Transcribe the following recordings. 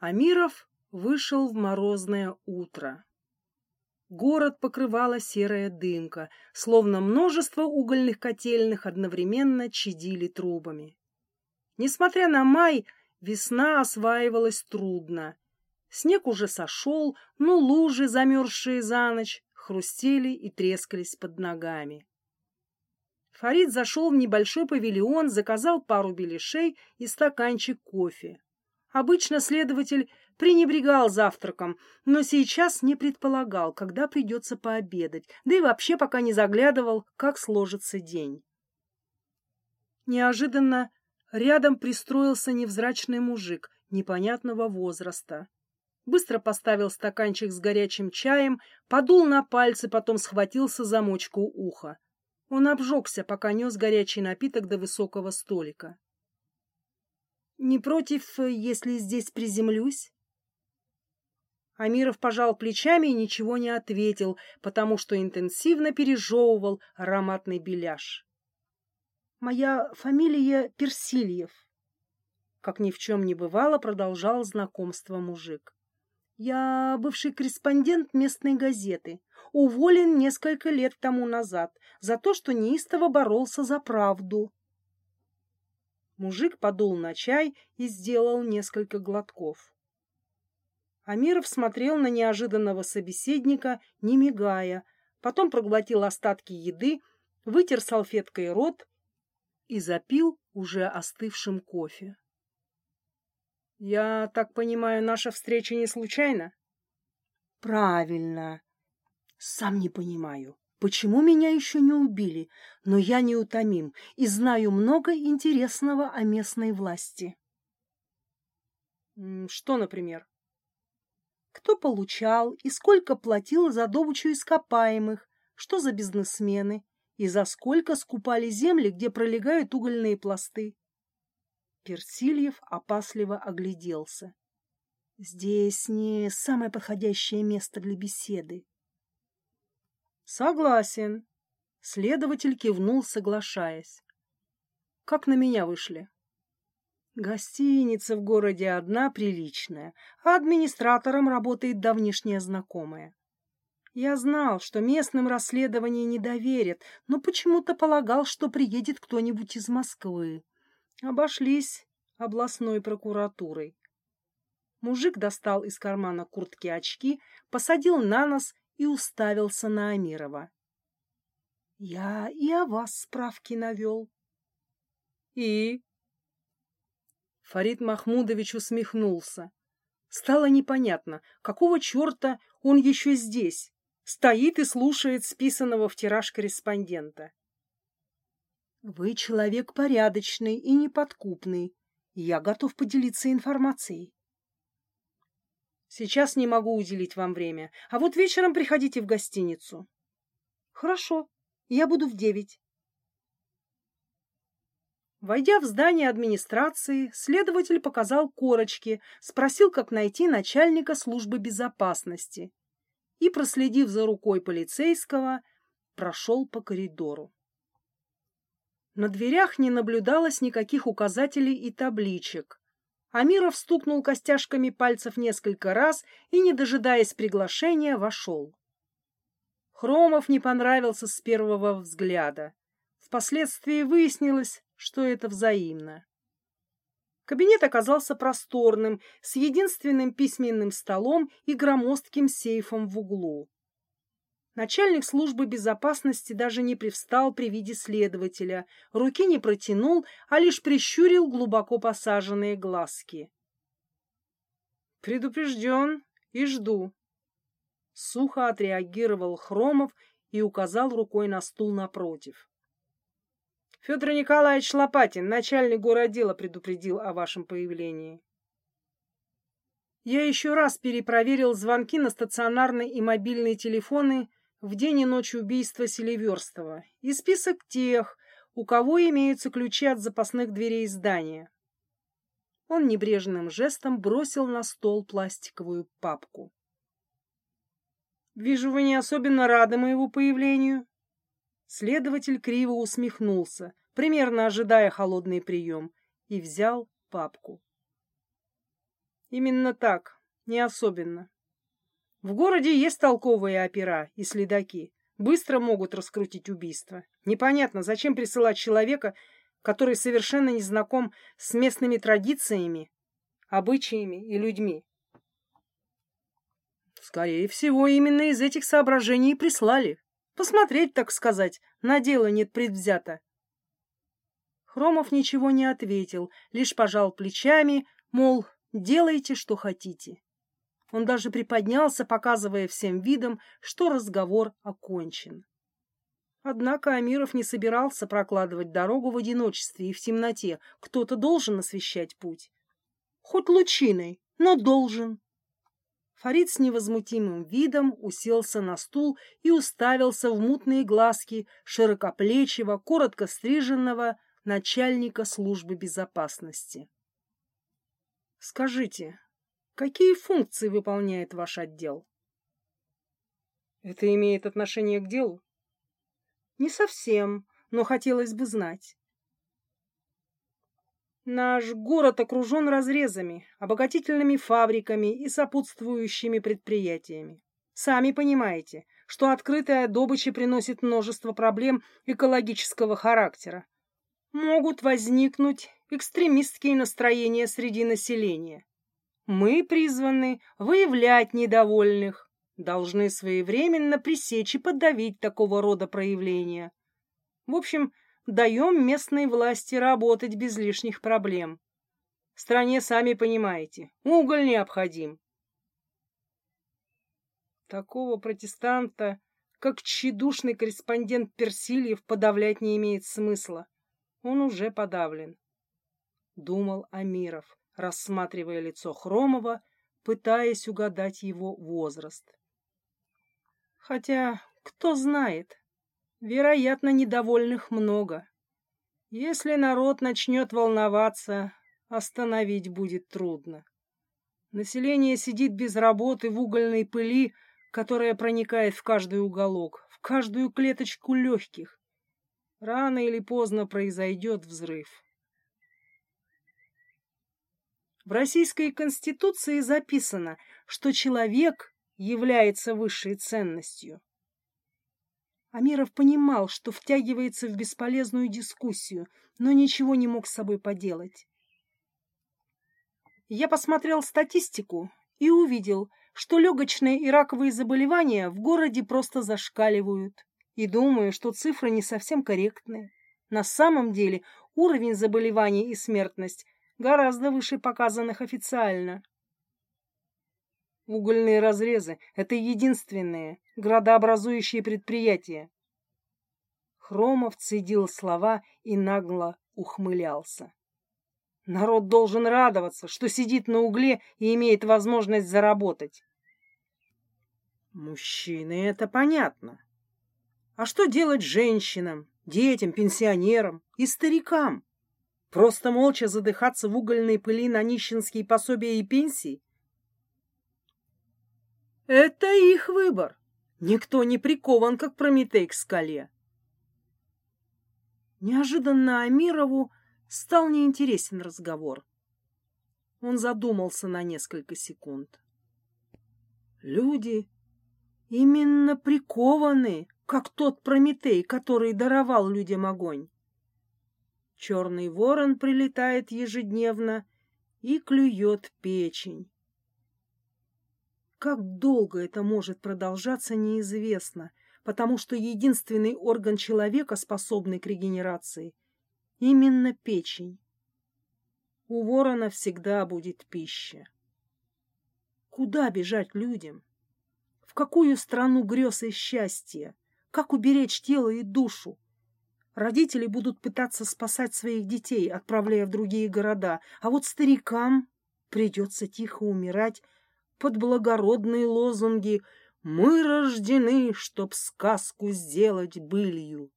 Амиров вышел в морозное утро. Город покрывала серая дымка, словно множество угольных котельных одновременно чадили трубами. Несмотря на май, весна осваивалась трудно. Снег уже сошел, но лужи, замерзшие за ночь, хрустели и трескались под ногами. Фарид зашел в небольшой павильон, заказал пару беляшей и стаканчик кофе. Обычно следователь пренебрегал завтраком, но сейчас не предполагал, когда придется пообедать, да и вообще пока не заглядывал, как сложится день. Неожиданно рядом пристроился невзрачный мужик непонятного возраста. Быстро поставил стаканчик с горячим чаем, подул на пальцы, потом схватился за мочку уха. Он обжегся, пока нес горячий напиток до высокого столика. Не против, если здесь приземлюсь? Амиров пожал плечами и ничего не ответил, потому что интенсивно пережевывал ароматный беляш. Моя фамилия Персильев. Как ни в чем не бывало, продолжал знакомство мужик. Я бывший корреспондент местной газеты, уволен несколько лет тому назад за то, что неистово боролся за правду. Мужик подул на чай и сделал несколько глотков. Амиров смотрел на неожиданного собеседника, не мигая, потом проглотил остатки еды, вытер салфеткой рот и запил уже остывшим кофе. «Я так понимаю, наша встреча не случайна?» «Правильно. Сам не понимаю. Почему меня еще не убили? Но я неутомим и знаю много интересного о местной власти. Что, например? Кто получал и сколько платил за добычу ископаемых, что за бизнесмены и за сколько скупали земли, где пролегают угольные пласты. Персильев опасливо огляделся. Здесь не самое подходящее место для беседы. Согласен. Следователь кивнул, соглашаясь. Как на меня вышли? Гостиница в городе одна приличная, а администратором работает давнишняя знакомая. Я знал, что местным расследование не доверят, но почему-то полагал, что приедет кто-нибудь из Москвы. Обошлись областной прокуратурой. Мужик достал из кармана куртки очки, посадил на нос и уставился на Амирова. Я и о вас справки навел. И? Фарид Махмудович усмехнулся. Стало непонятно, какого черта он еще здесь, стоит и слушает списанного в тираж корреспондента. Вы человек порядочный и неподкупный. Я готов поделиться информацией. Сейчас не могу уделить вам время, а вот вечером приходите в гостиницу. Хорошо, я буду в девять. Войдя в здание администрации, следователь показал корочки, спросил, как найти начальника службы безопасности и, проследив за рукой полицейского, прошел по коридору. На дверях не наблюдалось никаких указателей и табличек. Амиров стукнул костяшками пальцев несколько раз и, не дожидаясь приглашения, вошел. Хромов не понравился с первого взгляда. Впоследствии выяснилось, что это взаимно. Кабинет оказался просторным, с единственным письменным столом и громоздким сейфом в углу. Начальник службы безопасности даже не привстал при виде следователя, руки не протянул, а лишь прищурил глубоко посаженные глазки. «Предупрежден и жду», — сухо отреагировал Хромов и указал рукой на стул напротив. «Федор Николаевич Лопатин, начальник городела, предупредил о вашем появлении». Я еще раз перепроверил звонки на стационарные и мобильные телефоны в день и ночь убийства Селиверстова и список тех, у кого имеются ключи от запасных дверей здания. Он небрежным жестом бросил на стол пластиковую папку. «Вижу, вы не особенно рады моему появлению». Следователь криво усмехнулся, примерно ожидая холодный прием, и взял папку. Именно так, не особенно. В городе есть толковые опера и следаки. Быстро могут раскрутить убийство. Непонятно, зачем присылать человека, который совершенно не знаком с местными традициями, обычаями и людьми. Скорее всего, именно из этих соображений и прислали. Посмотреть, так сказать, на дело нет предвзято. Хромов ничего не ответил, лишь пожал плечами, мол, делайте, что хотите. Он даже приподнялся, показывая всем видом, что разговор окончен. Однако Амиров не собирался прокладывать дорогу в одиночестве и в темноте. Кто-то должен освещать путь. Хоть лучиной, но должен. Фарид с невозмутимым видом уселся на стул и уставился в мутные глазки широкоплечего, коротко стриженного начальника службы безопасности. Скажите, какие функции выполняет ваш отдел? Это имеет отношение к делу? Не совсем, но хотелось бы знать. Наш город окружен разрезами, обогатительными фабриками и сопутствующими предприятиями. Сами понимаете, что открытая добыча приносит множество проблем экологического характера. Могут возникнуть экстремистские настроения среди населения. Мы призваны выявлять недовольных, должны своевременно пресечь и подавить такого рода проявления. В общем, даем местной власти работать без лишних проблем. В стране, сами понимаете, уголь необходим. Такого протестанта, как тщедушный корреспондент Персильев, подавлять не имеет смысла. Он уже подавлен. Думал Амиров, рассматривая лицо Хромова, пытаясь угадать его возраст. Хотя, кто знает, Вероятно, недовольных много. Если народ начнет волноваться, остановить будет трудно. Население сидит без работы в угольной пыли, которая проникает в каждый уголок, в каждую клеточку легких. Рано или поздно произойдет взрыв. В Российской Конституции записано, что человек является высшей ценностью. Амиров понимал, что втягивается в бесполезную дискуссию, но ничего не мог с собой поделать. Я посмотрел статистику и увидел, что легочные и раковые заболевания в городе просто зашкаливают. И думаю, что цифры не совсем корректные. На самом деле уровень заболеваний и смертность гораздо выше показанных официально. Угольные разрезы — это единственные градообразующие предприятия. Хромов цедил слова и нагло ухмылялся. Народ должен радоваться, что сидит на угле и имеет возможность заработать. Мужчины, это понятно. А что делать женщинам, детям, пенсионерам и старикам? Просто молча задыхаться в угольной пыли на нищенские пособия и пенсии? Это их выбор. Никто не прикован, как Прометей к скале. Неожиданно Амирову стал неинтересен разговор. Он задумался на несколько секунд. Люди именно прикованы, как тот Прометей, который даровал людям огонь. Черный ворон прилетает ежедневно и клюет печень. Как долго это может продолжаться, неизвестно, потому что единственный орган человека, способный к регенерации, именно печень. У ворона всегда будет пища. Куда бежать людям? В какую страну грез и счастья? Как уберечь тело и душу? Родители будут пытаться спасать своих детей, отправляя в другие города, а вот старикам придется тихо умирать под благородные лозунги «Мы рождены, чтоб сказку сделать былью»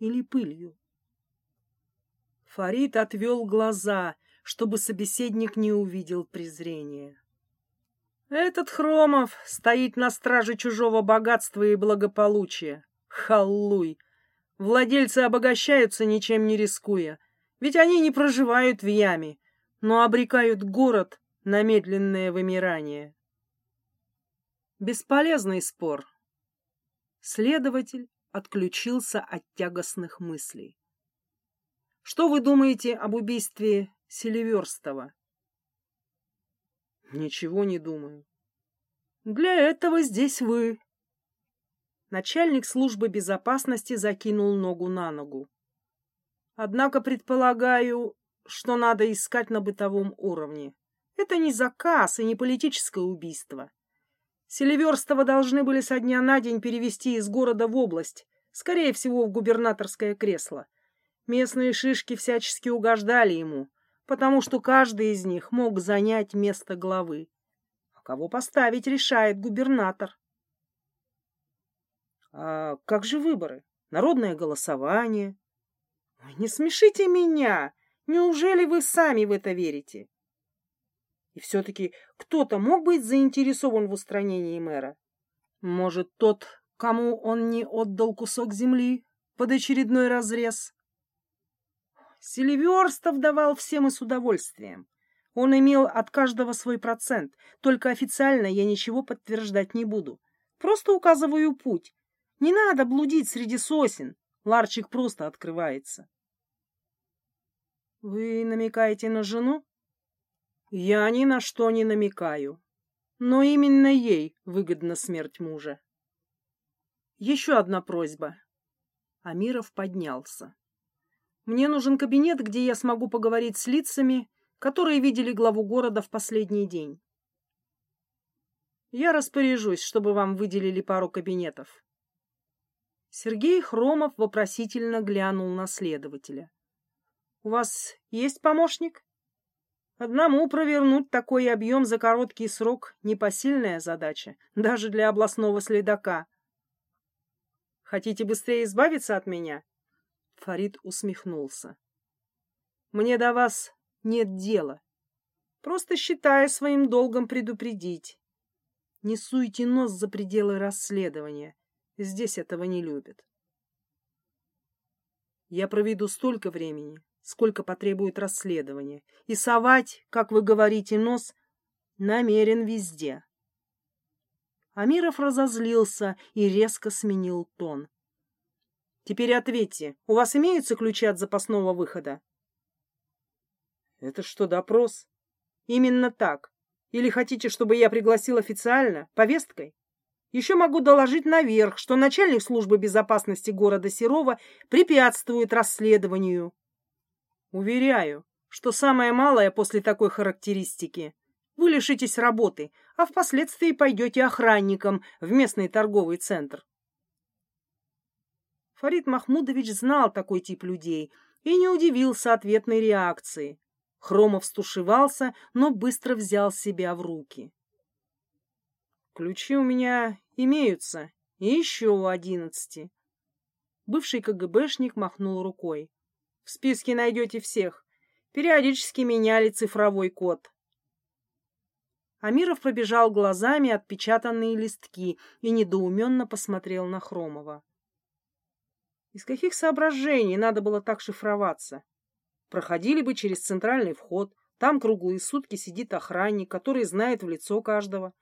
или пылью. Фарид отвел глаза, чтобы собеседник не увидел презрения. Этот Хромов стоит на страже чужого богатства и благополучия. Халлуй! Владельцы обогащаются, ничем не рискуя, ведь они не проживают в яме, но обрекают город на медленное вымирание. Бесполезный спор. Следователь отключился от тягостных мыслей. Что вы думаете об убийстве Селиверстова? Ничего не думаю. Для этого здесь вы. Начальник службы безопасности закинул ногу на ногу. Однако предполагаю, что надо искать на бытовом уровне. Это не заказ и не политическое убийство. Селиверстова должны были со дня на день перевести из города в область, скорее всего, в губернаторское кресло. Местные шишки всячески угождали ему, потому что каждый из них мог занять место главы. А кого поставить, решает губернатор. А как же выборы? Народное голосование? Ой, не смешите меня! Неужели вы сами в это верите? И все-таки кто-то мог быть заинтересован в устранении мэра? Может, тот, кому он не отдал кусок земли под очередной разрез? Селиверстов давал всем и с удовольствием. Он имел от каждого свой процент, только официально я ничего подтверждать не буду. Просто указываю путь. Не надо блудить среди сосен, ларчик просто открывается. Вы намекаете на жену? Я ни на что не намекаю. Но именно ей выгодна смерть мужа. Еще одна просьба. Амиров поднялся. Мне нужен кабинет, где я смогу поговорить с лицами, которые видели главу города в последний день. Я распоряжусь, чтобы вам выделили пару кабинетов. Сергей Хромов вопросительно глянул на следователя. — У вас есть помощник? Одному провернуть такой объем за короткий срок — непосильная задача, даже для областного следака. Хотите быстрее избавиться от меня? Фарид усмехнулся. Мне до вас нет дела. Просто считаю своим долгом предупредить. Не суйте нос за пределы расследования. Здесь этого не любят. Я проведу столько времени, сколько потребует расследование, и совать, как вы говорите, нос намерен везде. Амиров разозлился и резко сменил тон. Теперь ответьте, у вас имеются ключи от запасного выхода? Это что, допрос? Именно так. Или хотите, чтобы я пригласил официально, повесткой? Еще могу доложить наверх, что начальник службы безопасности города Серова препятствует расследованию. Уверяю, что самое малое после такой характеристики вы лишитесь работы, а впоследствии пойдете охранником в местный торговый центр. Фарид Махмудович знал такой тип людей и не удивился ответной реакции. Хромов стушевался, но быстро взял себя в руки. Ключи у меня имеются, и еще у одиннадцати. Бывший КГБшник махнул рукой. В списке найдете всех. Периодически меняли цифровой код. Амиров пробежал глазами отпечатанные листки и недоуменно посмотрел на Хромова. Из каких соображений надо было так шифроваться? Проходили бы через центральный вход, там круглые сутки сидит охранник, который знает в лицо каждого.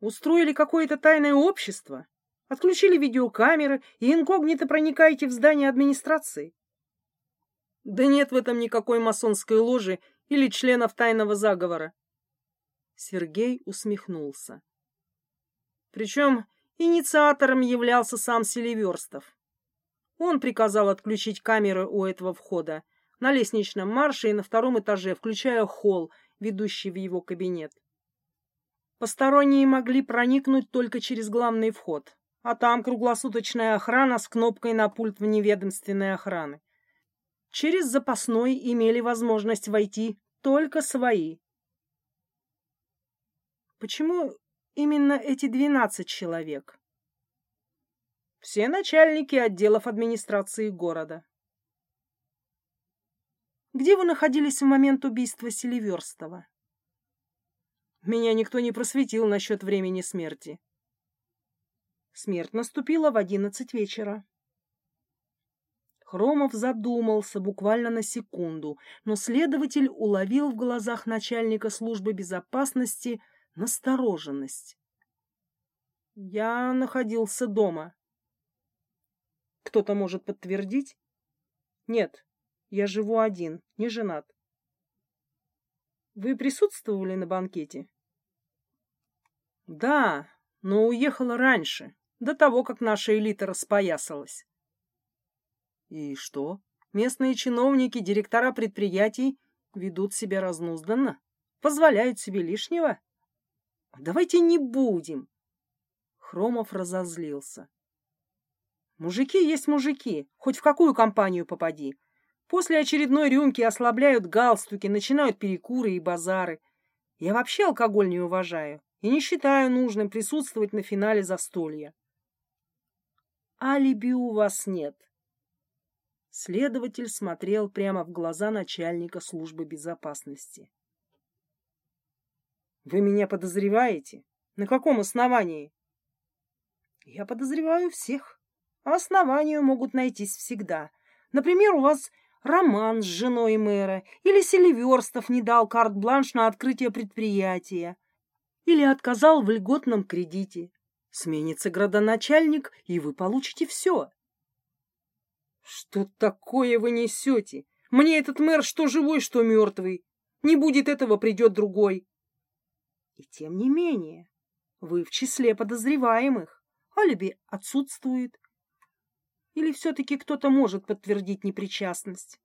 Устроили какое-то тайное общество, отключили видеокамеры и инкогнито проникаете в здание администрации. Да нет в этом никакой масонской ложи или членов тайного заговора. Сергей усмехнулся. Причем инициатором являлся сам Селиверстов. Он приказал отключить камеры у этого входа на лестничном марше и на втором этаже, включая холл, ведущий в его кабинет. Посторонние могли проникнуть только через главный вход, а там круглосуточная охрана с кнопкой на пульт вневедомственной охраны. Через запасной имели возможность войти только свои. Почему именно эти двенадцать человек? Все начальники отделов администрации города. Где вы находились в момент убийства Селиверстова? Меня никто не просветил насчет времени смерти. Смерть наступила в одиннадцать вечера. Хромов задумался буквально на секунду, но следователь уловил в глазах начальника службы безопасности настороженность. Я находился дома. Кто-то может подтвердить? Нет, я живу один, не женат. Вы присутствовали на банкете? Да, но уехала раньше, до того, как наша элита распоясалась. И что? Местные чиновники, директора предприятий ведут себя разнузданно, позволяют себе лишнего. Давайте не будем. Хромов разозлился. Мужики есть мужики, хоть в какую компанию попади. После очередной рюмки ослабляют галстуки, начинают перекуры и базары. Я вообще алкоголь не уважаю и не считаю нужным присутствовать на финале застолья. Алиби у вас нет. Следователь смотрел прямо в глаза начальника службы безопасности. Вы меня подозреваете? На каком основании? Я подозреваю всех. А основания могут найтись всегда. Например, у вас роман с женой мэра, или Селиверстов не дал карт-бланш на открытие предприятия, или отказал в льготном кредите. Сменится градоначальник, и вы получите все. Что такое вы несете? Мне этот мэр что живой, что мертвый. Не будет этого, придет другой. И тем не менее, вы в числе подозреваемых. Алиби отсутствует. Или все-таки кто-то может подтвердить непричастность?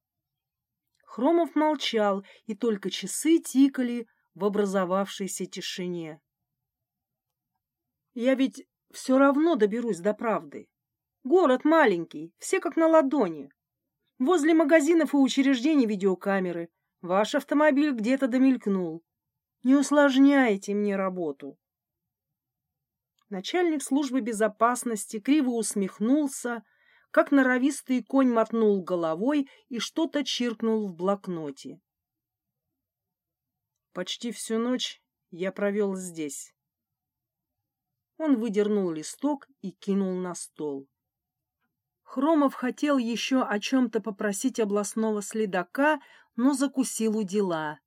Хромов молчал, и только часы тикали в образовавшейся тишине. Я ведь все равно доберусь до правды. Город маленький, все как на ладони. Возле магазинов и учреждений видеокамеры. Ваш автомобиль где-то домелькнул. Не усложняйте мне работу. Начальник службы безопасности криво усмехнулся, как норовистый конь мотнул головой и что-то чиркнул в блокноте. Почти всю ночь я провел здесь. Он выдернул листок и кинул на стол. Хромов хотел еще о чем-то попросить областного следака, но закусил у дела.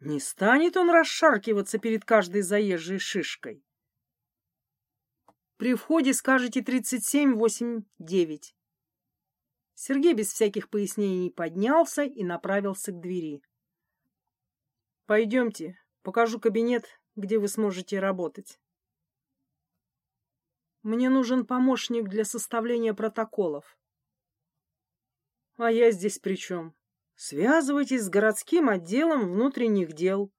Не станет он расшаркиваться перед каждой заезжей шишкой. При входе скажете тридцать семь восемь девять. Сергей без всяких пояснений поднялся и направился к двери. Пойдемте, покажу кабинет, где вы сможете работать. Мне нужен помощник для составления протоколов. А я здесь при чем? Связывайтесь с городским отделом внутренних дел.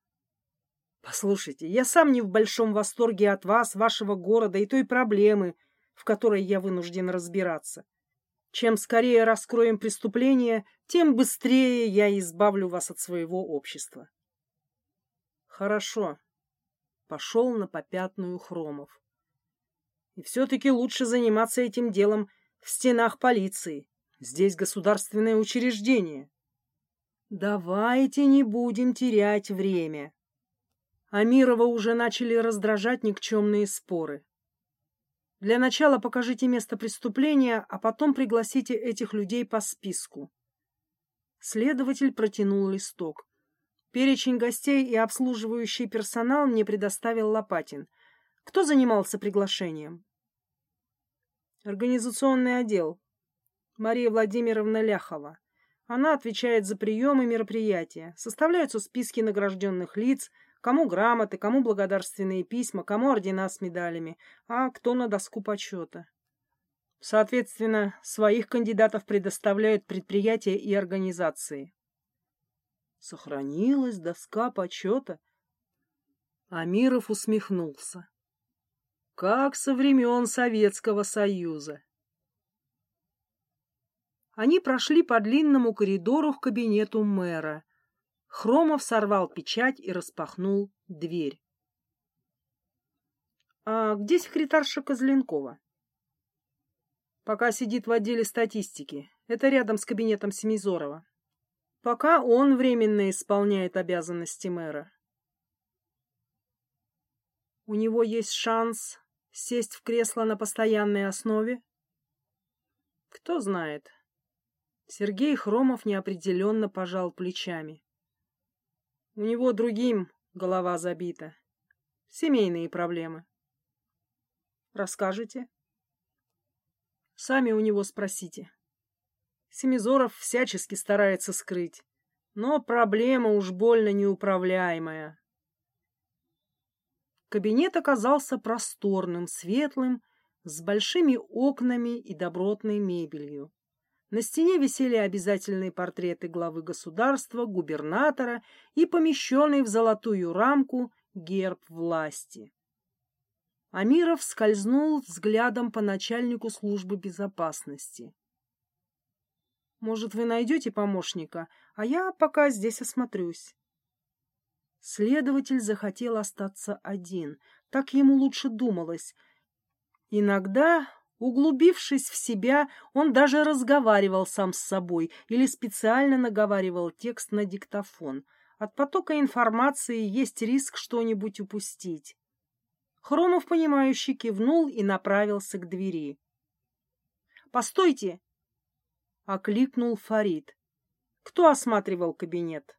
Послушайте, я сам не в большом восторге от вас, вашего города и той проблемы, в которой я вынужден разбираться. Чем скорее раскроем преступление, тем быстрее я избавлю вас от своего общества. Хорошо. Пошел на попятную Хромов. И все-таки лучше заниматься этим делом в стенах полиции. Здесь государственное учреждение. Давайте не будем терять время. Амирова уже начали раздражать никчемные споры. Для начала покажите место преступления, а потом пригласите этих людей по списку. Следователь протянул листок. Перечень гостей и обслуживающий персонал мне предоставил Лопатин — кто занимался приглашением? Организационный отдел. Мария Владимировна Ляхова. Она отвечает за приемы мероприятия. Составляются списки награжденных лиц, кому грамоты, кому благодарственные письма, кому ордена с медалями, а кто на доску почета. Соответственно, своих кандидатов предоставляют предприятия и организации. Сохранилась доска почета. Амиров усмехнулся как со времен Советского Союза. Они прошли по длинному коридору к кабинету мэра. Хромов сорвал печать и распахнул дверь. — А где секретарша Козленкова? — Пока сидит в отделе статистики. Это рядом с кабинетом Семизорова. Пока он временно исполняет обязанности мэра. У него есть шанс Сесть в кресло на постоянной основе? Кто знает. Сергей Хромов неопределенно пожал плечами. У него другим голова забита. Семейные проблемы. Расскажете? Сами у него спросите. Семизоров всячески старается скрыть, но проблема уж больно неуправляемая. Кабинет оказался просторным, светлым, с большими окнами и добротной мебелью. На стене висели обязательные портреты главы государства, губернатора и помещенный в золотую рамку герб власти. Амиров скользнул взглядом по начальнику службы безопасности. «Может, вы найдете помощника, а я пока здесь осмотрюсь». Следователь захотел остаться один, так ему лучше думалось. Иногда Углубившись в себя, он даже разговаривал сам с собой или специально наговаривал текст на диктофон. От потока информации есть риск что-нибудь упустить. Хромов, понимающий, кивнул и направился к двери. «Постойте!» — окликнул Фарид. «Кто осматривал кабинет?»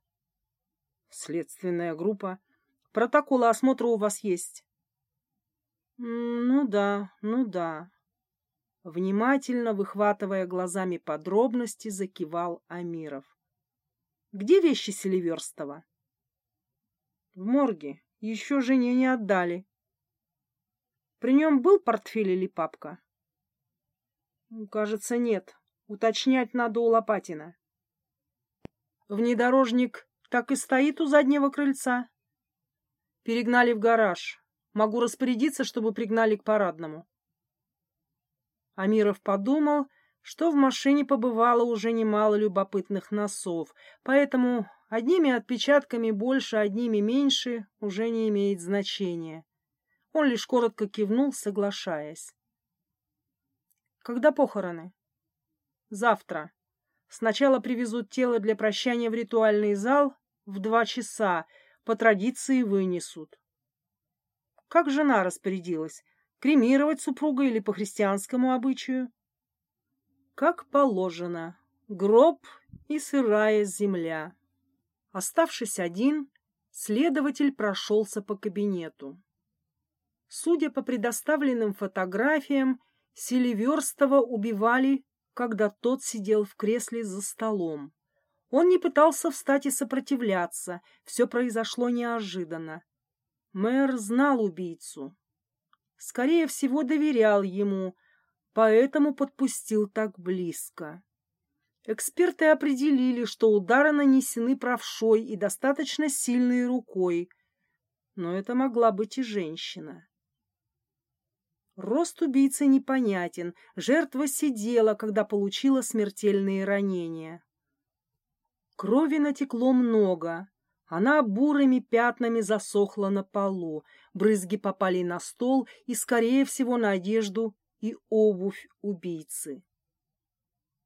«Следственная группа. Протоколы осмотра у вас есть?» «Ну да, ну да», Внимательно выхватывая глазами подробности, закивал Амиров. «Где вещи Селиверстова?» «В морге. Еще жене не отдали». «При нем был портфель или папка?» «Кажется, нет. Уточнять надо у Лопатина». «Внедорожник так и стоит у заднего крыльца?» «Перегнали в гараж. Могу распорядиться, чтобы пригнали к парадному». Амиров подумал, что в машине побывало уже немало любопытных носов, поэтому одними отпечатками больше, одними меньше уже не имеет значения. Он лишь коротко кивнул, соглашаясь. Когда похороны? Завтра. Сначала привезут тело для прощания в ритуальный зал в два часа, по традиции вынесут. Как жена распорядилась? Кремировать супруга или по христианскому обычаю? Как положено. Гроб и сырая земля. Оставшись один, следователь прошелся по кабинету. Судя по предоставленным фотографиям, Селиверстова убивали, когда тот сидел в кресле за столом. Он не пытался встать и сопротивляться, все произошло неожиданно. Мэр знал убийцу, скорее всего, доверял ему, поэтому подпустил так близко. Эксперты определили, что удары нанесены правшой и достаточно сильной рукой, но это могла быть и женщина. Рост убийцы непонятен, жертва сидела, когда получила смертельные ранения. Крови натекло много, она бурыми пятнами засохла на полу, брызги попали на стол и, скорее всего, на одежду и обувь убийцы.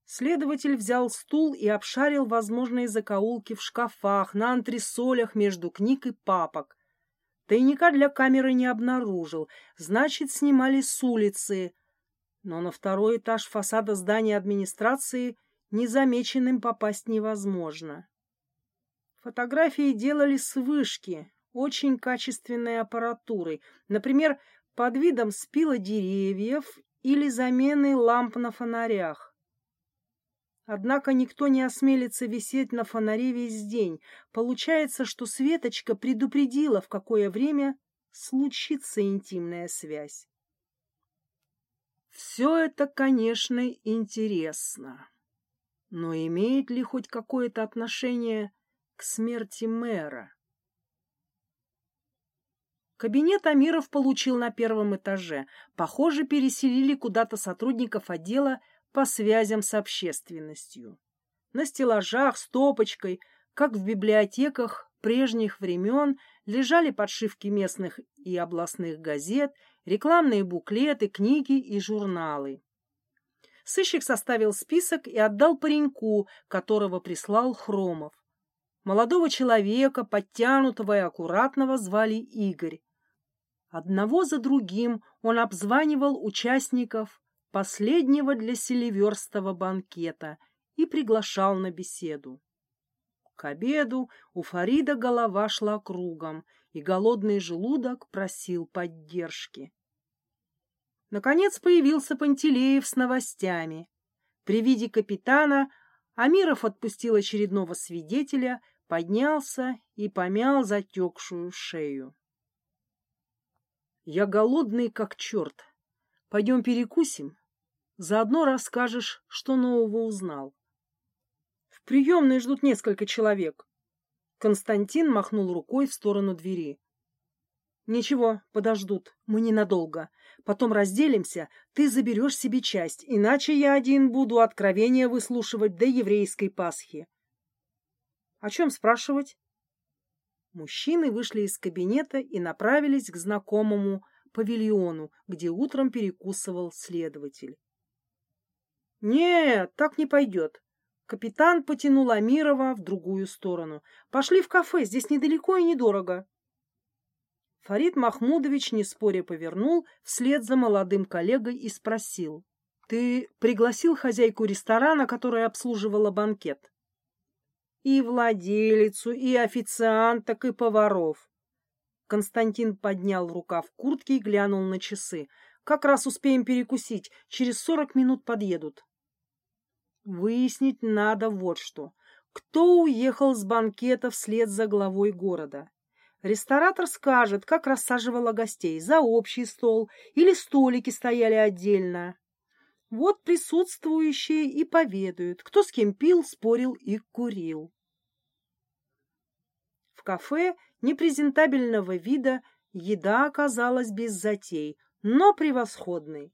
Следователь взял стул и обшарил возможные закоулки в шкафах, на антресолях между книг и папок. Тайника для камеры не обнаружил, значит, снимали с улицы. Но на второй этаж фасада здания администрации незамеченным попасть невозможно. Фотографии делали с вышки, очень качественной аппаратурой, например, под видом спила деревьев или замены ламп на фонарях. Однако никто не осмелится висеть на фонаре весь день. Получается, что Светочка предупредила, в какое время случится интимная связь. Все это, конечно, интересно. Но имеет ли хоть какое-то отношение к смерти мэра. Кабинет Амиров получил на первом этаже. Похоже, переселили куда-то сотрудников отдела по связям с общественностью. На стеллажах стопочкой, как в библиотеках прежних времен, лежали подшивки местных и областных газет, рекламные буклеты, книги и журналы. Сыщик составил список и отдал пареньку, которого прислал Хромов. Молодого человека, подтянутого и аккуратного, звали Игорь. Одного за другим он обзванивал участников последнего для селиверстого банкета и приглашал на беседу. К обеду у Фарида голова шла кругом, и голодный желудок просил поддержки. Наконец появился Пантелеев с новостями. При виде капитана Амиров отпустил очередного свидетеля, поднялся и помял затекшую шею. «Я голодный, как черт. Пойдем перекусим. Заодно расскажешь, что нового узнал». «В приемной ждут несколько человек». Константин махнул рукой в сторону двери. Ничего, подождут, мы ненадолго. Потом разделимся, ты заберешь себе часть, иначе я один буду откровения выслушивать до еврейской Пасхи. О чем спрашивать? Мужчины вышли из кабинета и направились к знакомому павильону, где утром перекусывал следователь. Нет, так не пойдет. Капитан потянул Амирова в другую сторону. Пошли в кафе, здесь недалеко и недорого. Фарид Махмудович, не споря, повернул вслед за молодым коллегой и спросил. — Ты пригласил хозяйку ресторана, которая обслуживала банкет? — И владелицу, и официанток, и поваров. Константин поднял рукав куртки и глянул на часы. Как раз успеем перекусить, через сорок минут подъедут. Выяснить надо вот что. Кто уехал с банкета вслед за главой города? Ресторатор скажет, как рассаживала гостей, за общий стол или столики стояли отдельно. Вот присутствующие и поведают, кто с кем пил, спорил и курил. В кафе непрезентабельного вида еда оказалась без затей, но превосходной.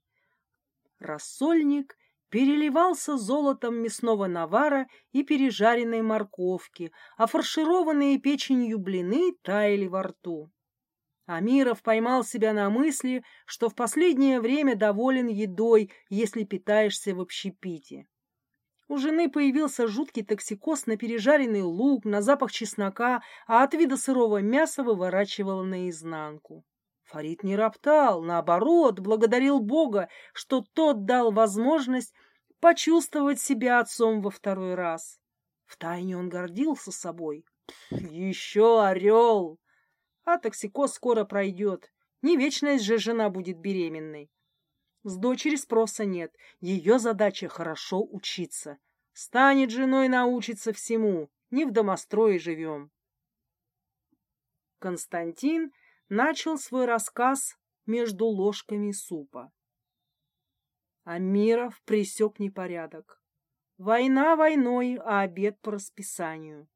Рассольник переливался золотом мясного навара и пережаренной морковки, а фаршированные печенью блины таяли во рту. Амиров поймал себя на мысли, что в последнее время доволен едой, если питаешься в общепите. У жены появился жуткий токсикоз на пережаренный лук, на запах чеснока, а от вида сырого мяса выворачивало наизнанку. Фарид не роптал, наоборот, благодарил Бога, что тот дал возможность почувствовать себя отцом во второй раз. Втайне он гордился собой. Еще орел! А токсикоз скоро пройдет. Не вечность же жена будет беременной. С дочери спроса нет. Ее задача хорошо учиться. Станет женой, научиться всему. Не в домострое живем. Константин начал свой рассказ между ложками супа. Амиров пресек непорядок. Война войной, а обед по расписанию.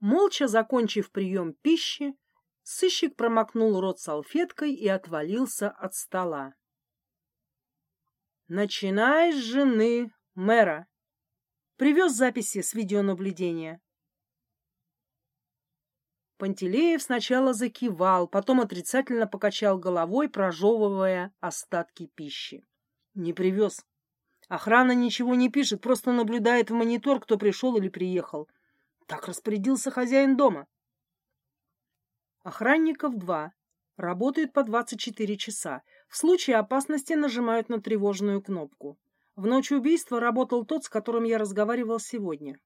Молча закончив прием пищи, сыщик промокнул рот салфеткой и отвалился от стола. Начиная с жены мэра. Привез записи с видеонаблюдения. Пантелеев сначала закивал, потом отрицательно покачал головой, прожевывая остатки пищи. Не привез. Охрана ничего не пишет, просто наблюдает в монитор, кто пришел или приехал. Так распорядился хозяин дома. Охранников два. Работают по 24 часа. В случае опасности нажимают на тревожную кнопку. В ночь убийства работал тот, с которым я разговаривал сегодня.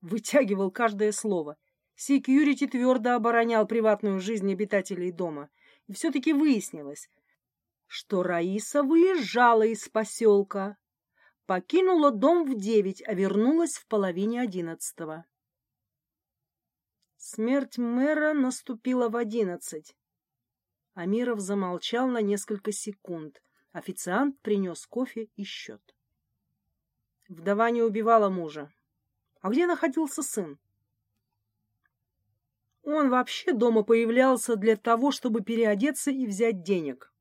Вытягивал каждое слово. Секьюрити твердо оборонял приватную жизнь обитателей дома. И все-таки выяснилось, что Раиса выезжала из поселка, покинула дом в девять, а вернулась в половине одиннадцатого. Смерть мэра наступила в одиннадцать. Амиров замолчал на несколько секунд. Официант принес кофе и счет. Вдова не убивала мужа. А где находился сын? Он вообще дома появлялся для того, чтобы переодеться и взять денег.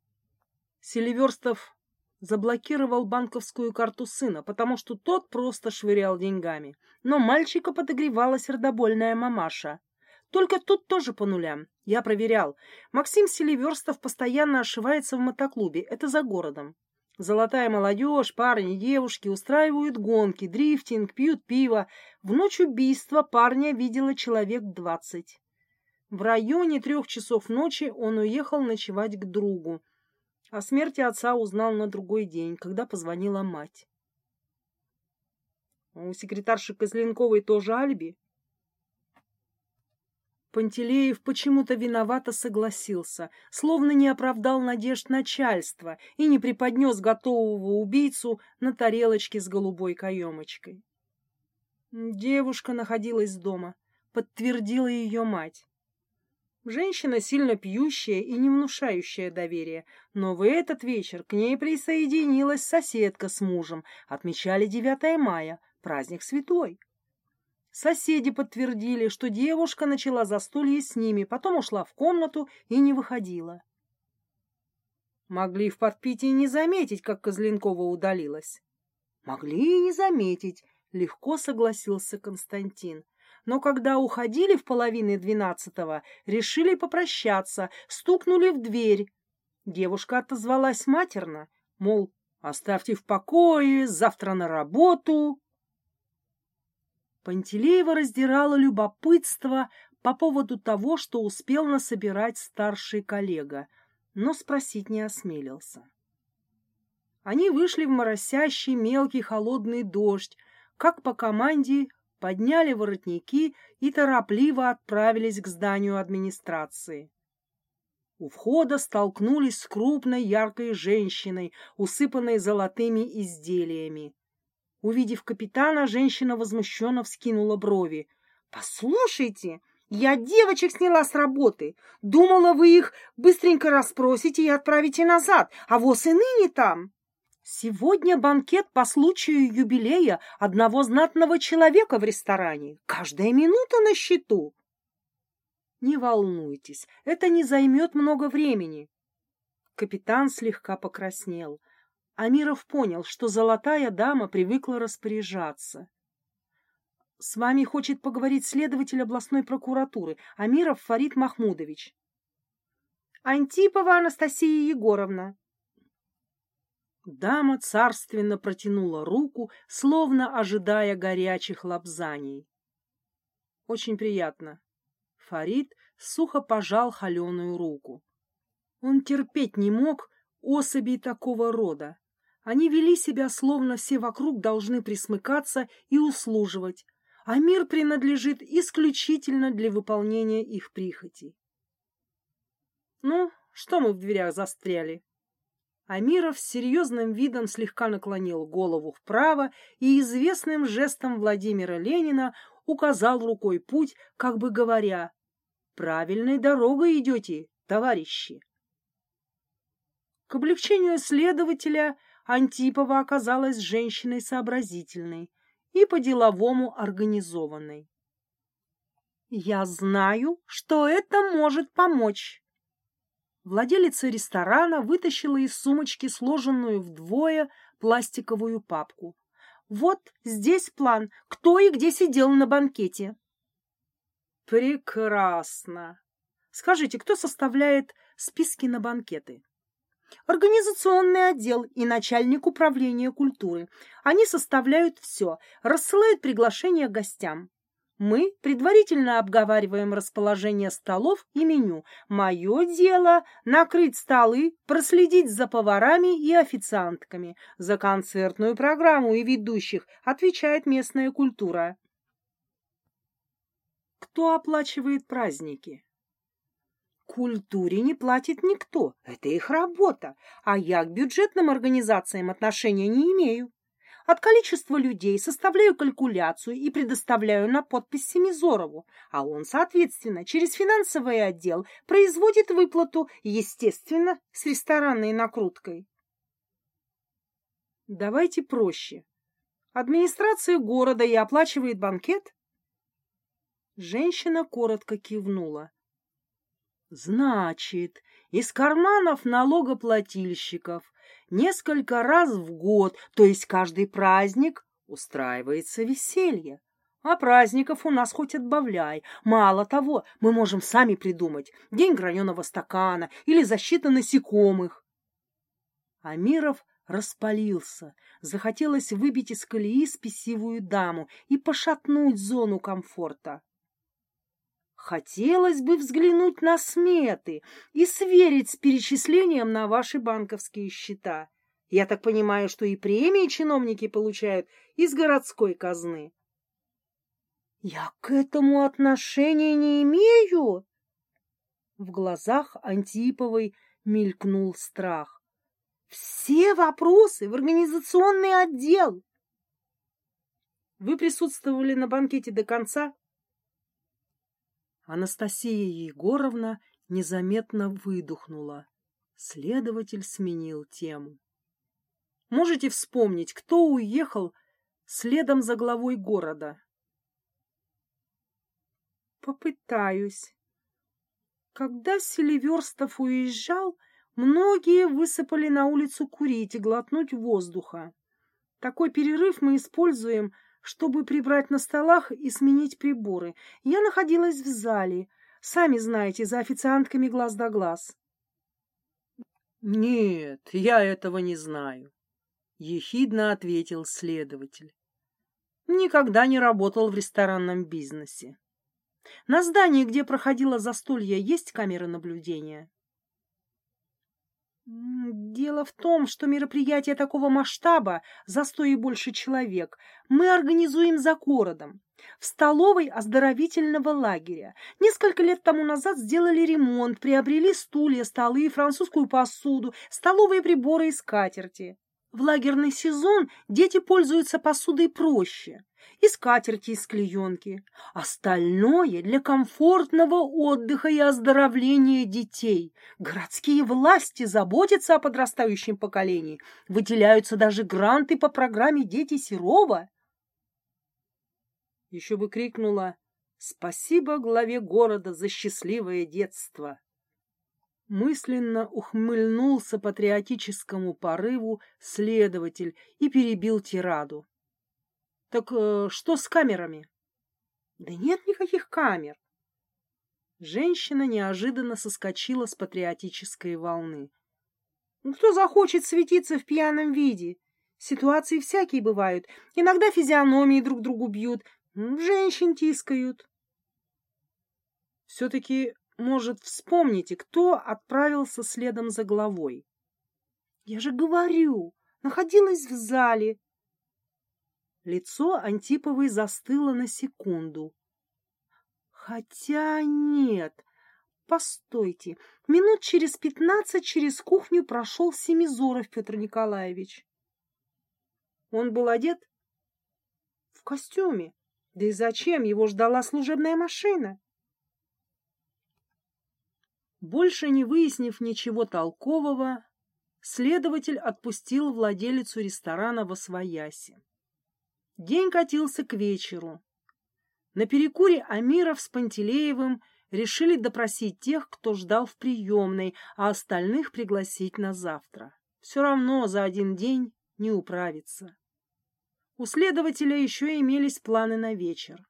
Селиверстов заблокировал банковскую карту сына, потому что тот просто швырял деньгами. Но мальчика подогревала сердобольная мамаша. Только тут тоже по нулям. Я проверял. Максим Селиверстов постоянно ошивается в мотоклубе. Это за городом. Золотая молодежь, парни, девушки устраивают гонки, дрифтинг, пьют пиво. В ночь убийства парня видела человек двадцать. В районе трех часов ночи он уехал ночевать к другу. О смерти отца узнал на другой день, когда позвонила мать. У секретарши Козленковой тоже алиби? Пантелеев почему-то виновато согласился, словно не оправдал надежд начальства и не преподнес готового убийцу на тарелочке с голубой каемочкой. Девушка находилась дома, подтвердила ее мать. Женщина сильно пьющая и не внушающая доверия, но в этот вечер к ней присоединилась соседка с мужем, отмечали 9 мая, праздник святой. Соседи подтвердили, что девушка начала застолье с ними, потом ушла в комнату и не выходила. Могли в подпитии не заметить, как Козленкова удалилась. Могли и не заметить, легко согласился Константин. Но когда уходили в половине двенадцатого, решили попрощаться, стукнули в дверь. Девушка отозвалась матерно, мол, оставьте в покое, завтра на работу. Пантелеева раздирало любопытство по поводу того, что успел насобирать старший коллега, но спросить не осмелился. Они вышли в моросящий мелкий холодный дождь, как по команде подняли воротники и торопливо отправились к зданию администрации. У входа столкнулись с крупной яркой женщиной, усыпанной золотыми изделиями. Увидев капитана, женщина возмущенно вскинула брови. — Послушайте, я девочек сняла с работы. Думала, вы их быстренько расспросите и отправите назад, а воз и ныне там. Сегодня банкет по случаю юбилея одного знатного человека в ресторане. Каждая минута на счету. Не волнуйтесь, это не займет много времени. Капитан слегка покраснел. Амиров понял, что золотая дама привыкла распоряжаться. — С вами хочет поговорить следователь областной прокуратуры Амиров Фарид Махмудович. — Антипова Анастасия Егоровна. Дама царственно протянула руку, словно ожидая горячих лапзаний. — Очень приятно. Фарид сухо пожал холеную руку. Он терпеть не мог особей такого рода. Они вели себя, словно все вокруг должны присмыкаться и услуживать, а мир принадлежит исключительно для выполнения их прихотей. Ну, что мы в дверях застряли? Амиров с серьезным видом слегка наклонил голову вправо и известным жестом Владимира Ленина указал рукой путь, как бы говоря, «Правильной дорогой идете, товарищи». К облегчению следователя Антипова оказалась женщиной сообразительной и по-деловому организованной. «Я знаю, что это может помочь». Владелица ресторана вытащила из сумочки сложенную вдвое пластиковую папку. «Вот здесь план, кто и где сидел на банкете». «Прекрасно. Скажите, кто составляет списки на банкеты?» Организационный отдел и начальник управления культуры. Они составляют все, рассылают приглашения гостям. Мы предварительно обговариваем расположение столов и меню. Мое дело – накрыть столы, проследить за поварами и официантками. За концертную программу и ведущих отвечает местная культура. Кто оплачивает праздники? Культуре не платит никто, это их работа, а я к бюджетным организациям отношения не имею. От количества людей составляю калькуляцию и предоставляю на подпись Семизорову, а он, соответственно, через финансовый отдел производит выплату, естественно, с ресторанной накруткой. Давайте проще. Администрация города и оплачивает банкет? Женщина коротко кивнула. Значит, из карманов налогоплательщиков несколько раз в год, то есть каждый праздник, устраивается веселье. А праздников у нас хоть отбавляй. Мало того, мы можем сами придумать день граненого стакана или защита насекомых. Амиров распалился. Захотелось выбить из колеи спесивую даму и пошатнуть зону комфорта. Хотелось бы взглянуть на сметы и сверить с перечислением на ваши банковские счета. Я так понимаю, что и премии чиновники получают из городской казны. Я к этому отношения не имею. В глазах Антиповой мелькнул страх. Все вопросы в организационный отдел. Вы присутствовали на банкете до конца? Анастасия Егоровна незаметно выдохнула. Следователь сменил тему. Можете вспомнить, кто уехал следом за главой города? Попытаюсь. Когда Селиверстов уезжал, многие высыпали на улицу курить и глотнуть воздуха. Такой перерыв мы используем, чтобы прибрать на столах и сменить приборы. Я находилась в зале, сами знаете, за официантками глаз да глаз. Нет, я этого не знаю, ехидно ответил следователь. Никогда не работал в ресторанном бизнесе. На здании, где проходило застолье, есть камеры наблюдения? Дело в том, что мероприятие такого масштаба, за сто и больше человек, мы организуем за городом, в столовой оздоровительного лагеря. Несколько лет тому назад сделали ремонт, приобрели стулья, столы, французскую посуду, столовые приборы и скатерти. В лагерный сезон дети пользуются посудой проще и скатерти из клеенки. Остальное для комфортного отдыха и оздоровления детей. Городские власти заботятся о подрастающем поколении. Выделяются даже гранты по программе «Дети Серова». Еще бы крикнула «Спасибо главе города за счастливое детство!» Мысленно ухмыльнулся патриотическому порыву следователь и перебил тираду. Так э, что с камерами? Да нет никаких камер. Женщина неожиданно соскочила с патриотической волны. Ну, кто захочет светиться в пьяном виде? Ситуации всякие бывают. Иногда физиономии друг другу бьют, женщин тискают. Все-таки, может, вспомните, кто отправился следом за главой? Я же говорю, находилась в зале, Лицо Антиповой застыло на секунду. Хотя нет. Постойте, минут через пятнадцать через кухню прошел Семизоров Петр Николаевич. Он был одет? В костюме. Да и зачем? Его ждала служебная машина. Больше не выяснив ничего толкового, следователь отпустил владелицу ресторана во свояси. День катился к вечеру. На перекуре Амиров с Пантелеевым решили допросить тех, кто ждал в приемной, а остальных пригласить на завтра. Все равно за один день не управиться. У следователя еще имелись планы на вечер.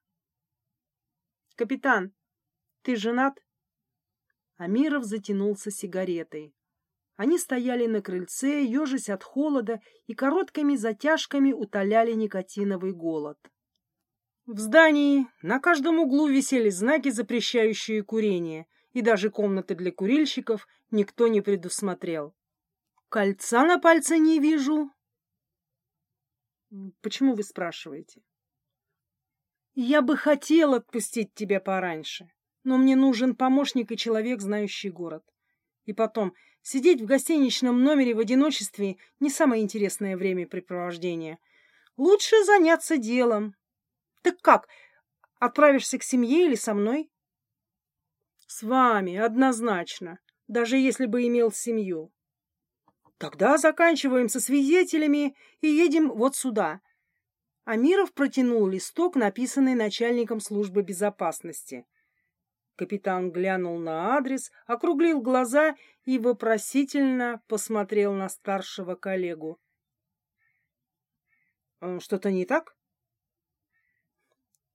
«Капитан, ты женат?» Амиров затянулся сигаретой. Они стояли на крыльце, ежась от холода и короткими затяжками утоляли никотиновый голод. В здании на каждом углу висели знаки, запрещающие курение, и даже комнаты для курильщиков никто не предусмотрел. Кольца на пальце не вижу. Почему вы спрашиваете? Я бы хотел отпустить тебя пораньше, но мне нужен помощник и человек, знающий город. И потом, Сидеть в гостиничном номере в одиночестве не самое интересное времяпрепровождение. Лучше заняться делом. Так как, отправишься к семье или со мной? С вами, однозначно, даже если бы имел семью. Тогда заканчиваем со свидетелями и едем вот сюда. Амиров протянул листок, написанный начальником службы безопасности. Капитан глянул на адрес, округлил глаза и вопросительно посмотрел на старшего коллегу. «Э, «Что-то не так?»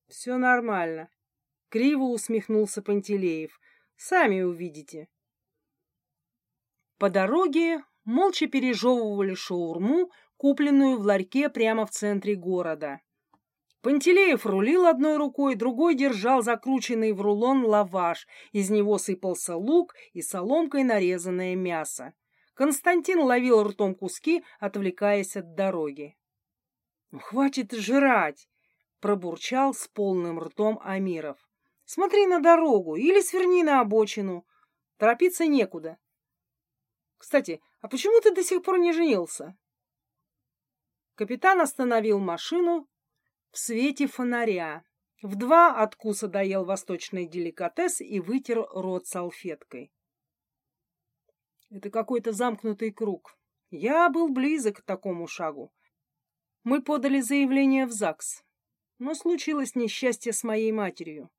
«Все нормально», — криво усмехнулся Пантелеев. «Сами увидите». По дороге молча пережевывали шаурму, купленную в ларьке прямо в центре города. Пантелеев рулил одной рукой, другой держал закрученный в рулон лаваш. Из него сыпался лук и соломкой нарезанное мясо. Константин ловил ртом куски, отвлекаясь от дороги. «Хватит жрать!» — пробурчал с полным ртом Амиров. «Смотри на дорогу или сверни на обочину. Торопиться некуда. Кстати, а почему ты до сих пор не женился?» Капитан остановил машину в свете фонаря. В два откуса доел восточный деликатес и вытер рот салфеткой. Это какой-то замкнутый круг. Я был близок к такому шагу. Мы подали заявление в ЗАГС, но случилось несчастье с моей матерью.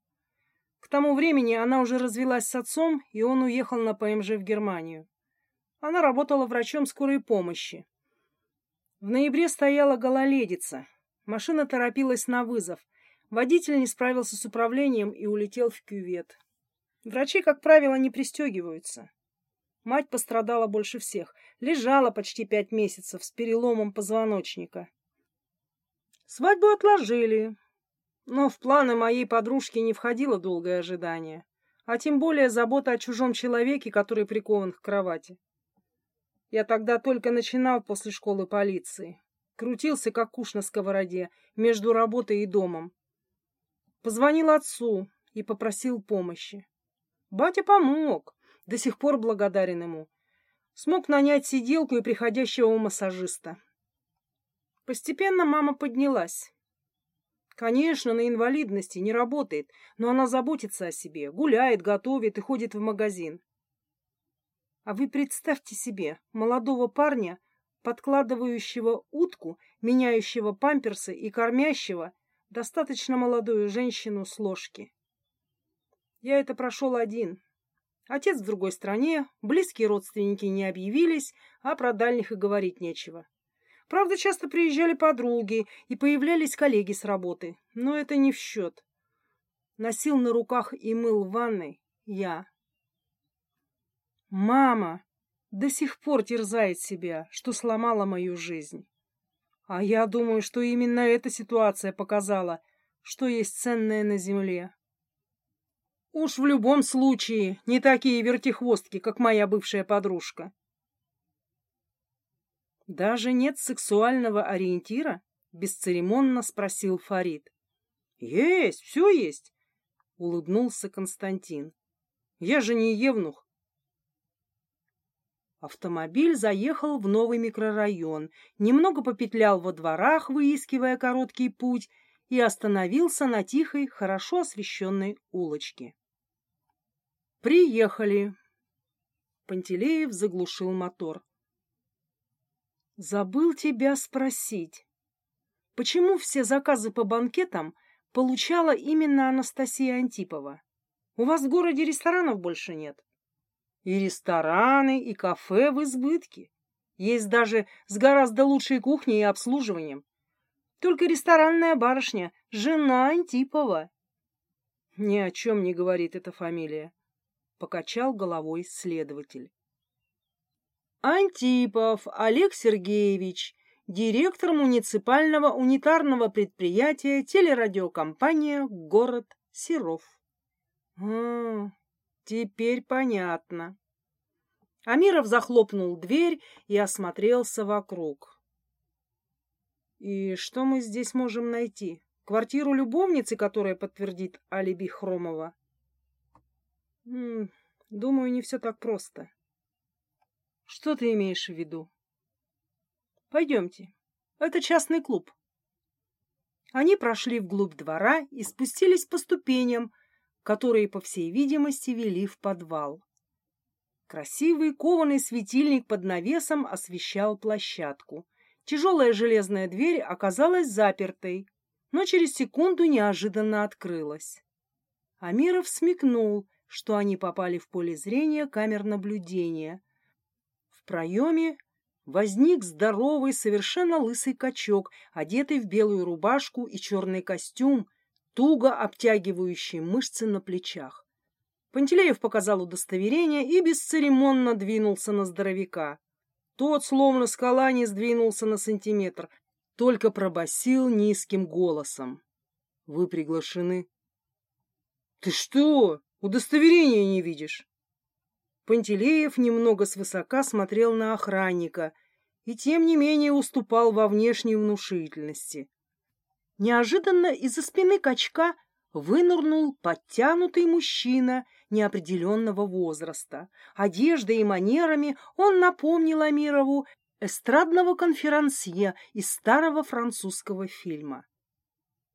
К тому времени она уже развелась с отцом, и он уехал на ПМЖ в Германию. Она работала врачом скорой помощи. В ноябре стояла гололедица. Машина торопилась на вызов. Водитель не справился с управлением и улетел в кювет. Врачи, как правило, не пристегиваются. Мать пострадала больше всех. Лежала почти пять месяцев с переломом позвоночника. Свадьбу отложили, но в планы моей подружки не входило долгое ожидание, а тем более забота о чужом человеке, который прикован к кровати. Я тогда только начинал после школы полиции. Крутился, как куш на сковороде, между работой и домом. Позвонил отцу и попросил помощи. Батя помог, до сих пор благодарен ему. Смог нанять сиделку и приходящего массажиста. Постепенно мама поднялась. Конечно, на инвалидности не работает, но она заботится о себе, гуляет, готовит и ходит в магазин. А вы представьте себе молодого парня, подкладывающего утку, меняющего памперсы и кормящего достаточно молодую женщину с ложки. Я это прошел один. Отец в другой стране, близкие родственники не объявились, а про дальних и говорить нечего. Правда, часто приезжали подруги и появлялись коллеги с работы, но это не в счет. Носил на руках и мыл в ванной я. Мама до сих пор терзает себя, что сломала мою жизнь. А я думаю, что именно эта ситуация показала, что есть ценное на земле. Уж в любом случае не такие вертихвостки, как моя бывшая подружка. Даже нет сексуального ориентира? Бесцеремонно спросил Фарид. Есть, все есть, улыбнулся Константин. Я же не евнух. Автомобиль заехал в новый микрорайон, немного попетлял во дворах, выискивая короткий путь, и остановился на тихой, хорошо освещенной улочке. «Приехали!» Пантелеев заглушил мотор. Забыл тебя спросить, почему все заказы по банкетам получала именно Анастасия Антипова? У вас в городе ресторанов больше нет? И рестораны, и кафе в избытке. Есть даже с гораздо лучшей кухней и обслуживанием. Только ресторанная барышня — жена Антипова. Ни о чем не говорит эта фамилия, — покачал головой следователь. Антипов Олег Сергеевич, директор муниципального унитарного предприятия телерадиокомпания «Город Серов». А, теперь понятно. Амиров захлопнул дверь и осмотрелся вокруг. И что мы здесь можем найти? Квартиру любовницы, которая подтвердит алиби Хромова? М -м, думаю, не все так просто. Что ты имеешь в виду? Пойдемте. Это частный клуб. Они прошли вглубь двора и спустились по ступеням, которые, по всей видимости, вели в подвал. Красивый кованый светильник под навесом освещал площадку. Тяжелая железная дверь оказалась запертой, но через секунду неожиданно открылась. Амиров смекнул, что они попали в поле зрения камер наблюдения, проеме возник здоровый, совершенно лысый качок, одетый в белую рубашку и черный костюм, туго обтягивающий мышцы на плечах. Пантелеев показал удостоверение и бесцеремонно двинулся на здоровяка. Тот, словно скала, не сдвинулся на сантиметр, только пробасил низким голосом. — Вы приглашены. — Ты что, удостоверения не видишь? Пантелеев немного свысока смотрел на охранника и тем не менее уступал во внешней внушительности. Неожиданно из-за спины качка вынырнул подтянутый мужчина неопределенного возраста. Одеждой и манерами он напомнил Амирову эстрадного конферансье из старого французского фильма.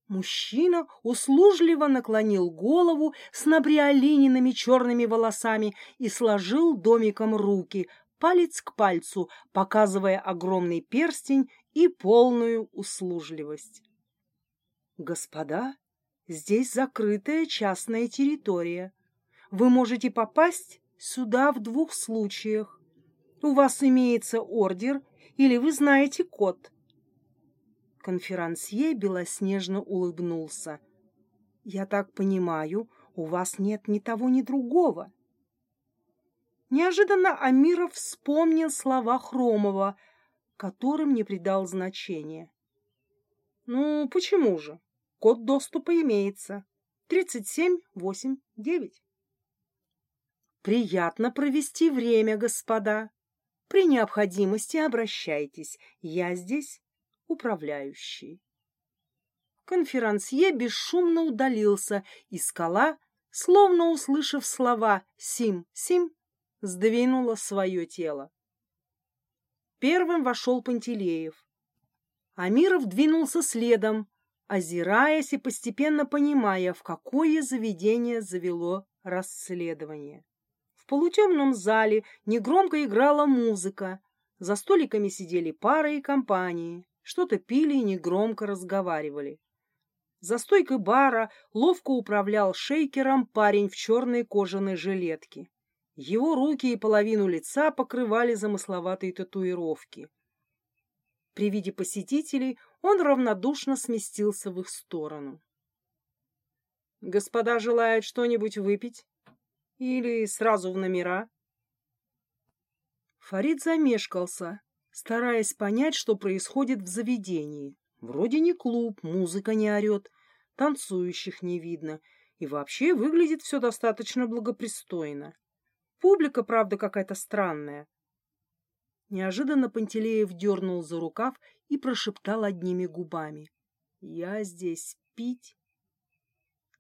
Мужчина услужливо наклонил голову с набриолиненными черными волосами и сложил домиком руки, палец к пальцу, показывая огромный перстень и полную услужливость. «Господа, здесь закрытая частная территория. Вы можете попасть сюда в двух случаях. У вас имеется ордер или вы знаете код». Конферансье белоснежно улыбнулся. «Я так понимаю, у вас нет ни того, ни другого». Неожиданно Амиров вспомнил слова Хромова, которым не придал значения. «Ну, почему же? Код доступа имеется. Тридцать семь восемь девять». «Приятно провести время, господа. При необходимости обращайтесь. Я здесь управляющий. Конферансье бесшумно удалился, и скала, словно услышав слова «сим-сим», сдвинула свое тело. Первым вошел Пантелеев. Амиров двинулся следом, озираясь и постепенно понимая, в какое заведение завело расследование. В полутемном зале негромко играла музыка, за столиками сидели пары и компании что-то пили и негромко разговаривали. За стойкой бара ловко управлял шейкером парень в черной кожаной жилетке. Его руки и половину лица покрывали замысловатые татуировки. При виде посетителей он равнодушно сместился в их сторону. «Господа желают что-нибудь выпить? Или сразу в номера?» Фарид замешкался, стараясь понять, что происходит в заведении. Вроде не клуб, музыка не орет, танцующих не видно, и вообще выглядит все достаточно благопристойно. Публика, правда, какая-то странная. Неожиданно Пантелеев дернул за рукав и прошептал одними губами. «Я здесь пить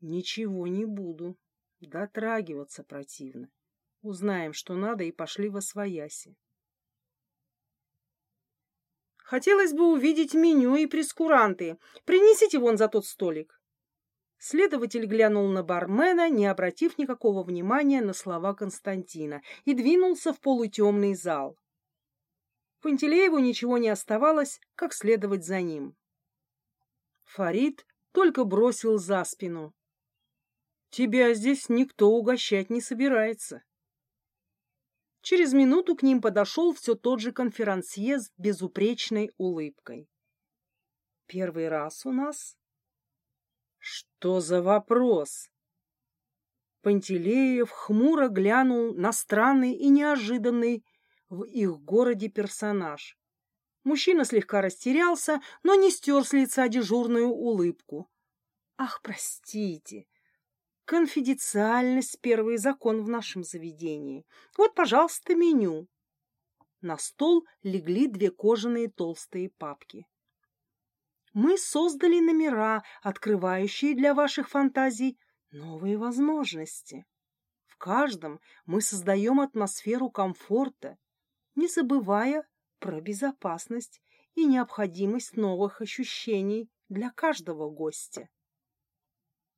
ничего не буду. Дотрагиваться противно. Узнаем, что надо, и пошли во свояси. Хотелось бы увидеть меню и прескуранты. Принесите вон за тот столик. Следователь глянул на бармена, не обратив никакого внимания на слова Константина, и двинулся в полутемный зал. Пантелееву ничего не оставалось, как следовать за ним. Фарид только бросил за спину. «Тебя здесь никто угощать не собирается». Через минуту к ним подошел все тот же конферансье с безупречной улыбкой. «Первый раз у нас?» «Что за вопрос?» Пантелеев хмуро глянул на странный и неожиданный в их городе персонаж. Мужчина слегка растерялся, но не стер с лица дежурную улыбку. «Ах, простите, Конфиденциальность — первый закон в нашем заведении. Вот, пожалуйста, меню. На стол легли две кожаные толстые папки. Мы создали номера, открывающие для ваших фантазий новые возможности. В каждом мы создаем атмосферу комфорта, не забывая про безопасность и необходимость новых ощущений для каждого гостя.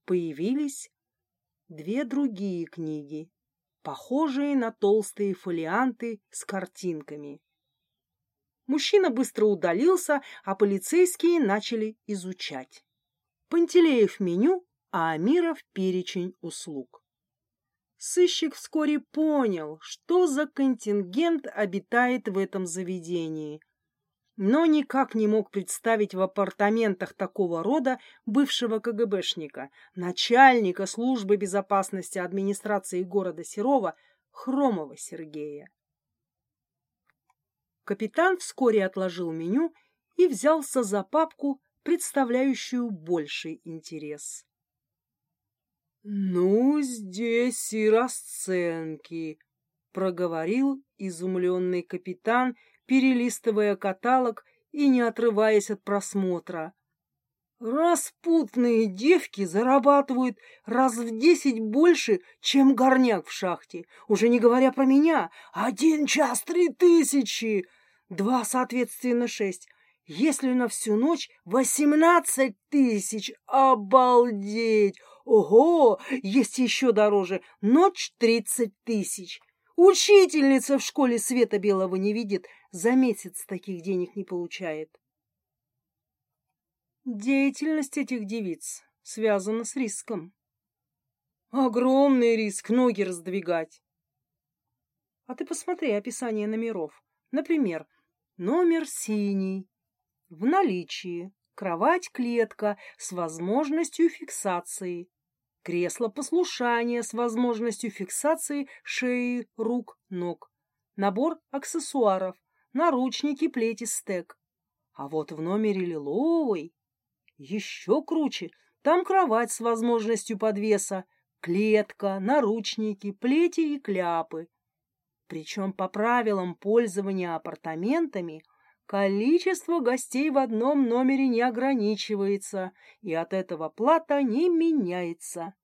Появились две другие книги, похожие на толстые фолианты с картинками. Мужчина быстро удалился, а полицейские начали изучать. Пантелеев меню, а Амиров перечень услуг. Сыщик вскоре понял, что за контингент обитает в этом заведении – но никак не мог представить в апартаментах такого рода бывшего КГБшника, начальника службы безопасности администрации города Серова Хромова Сергея. Капитан вскоре отложил меню и взялся за папку, представляющую больший интерес. «Ну, здесь и расценки», — проговорил изумленный капитан, перелистывая каталог и не отрываясь от просмотра. Распутные девки зарабатывают раз в десять больше, чем горняк в шахте. Уже не говоря про меня. Один час три тысячи. Два, соответственно, шесть. Если на всю ночь восемнадцать тысяч. Обалдеть! Ого! Есть еще дороже. Ночь тридцать тысяч. Учительница в школе света белого не видит. За месяц таких денег не получает. Деятельность этих девиц связана с риском. Огромный риск ноги раздвигать. А ты посмотри описание номеров. Например, номер синий. В наличии кровать-клетка с возможностью фиксации. Кресло послушания с возможностью фиксации шеи, рук, ног. Набор аксессуаров. Наручники, плети, стек. А вот в номере лиловый еще круче. Там кровать с возможностью подвеса, клетка, наручники, плети и кляпы. Причем по правилам пользования апартаментами количество гостей в одном номере не ограничивается, и от этого плата не меняется.